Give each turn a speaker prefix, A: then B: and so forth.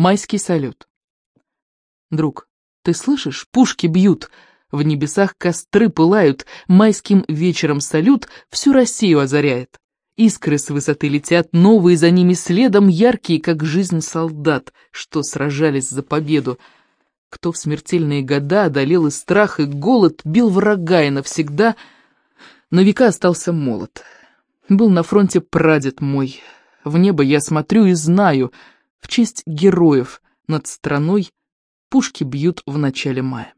A: Майский салют. Друг, ты слышишь? Пушки бьют. В небесах костры пылают. Майским вечером салют всю Россию озаряет. Искры с высоты летят, новые за ними следом, яркие, как жизнь солдат, что сражались за победу. Кто в смертельные года одолел и страх, и голод, бил врага и навсегда, на века остался молод. Был на фронте прадед мой. В небо я смотрю и знаю, в честь героев над страной пушки бьют в начале мая.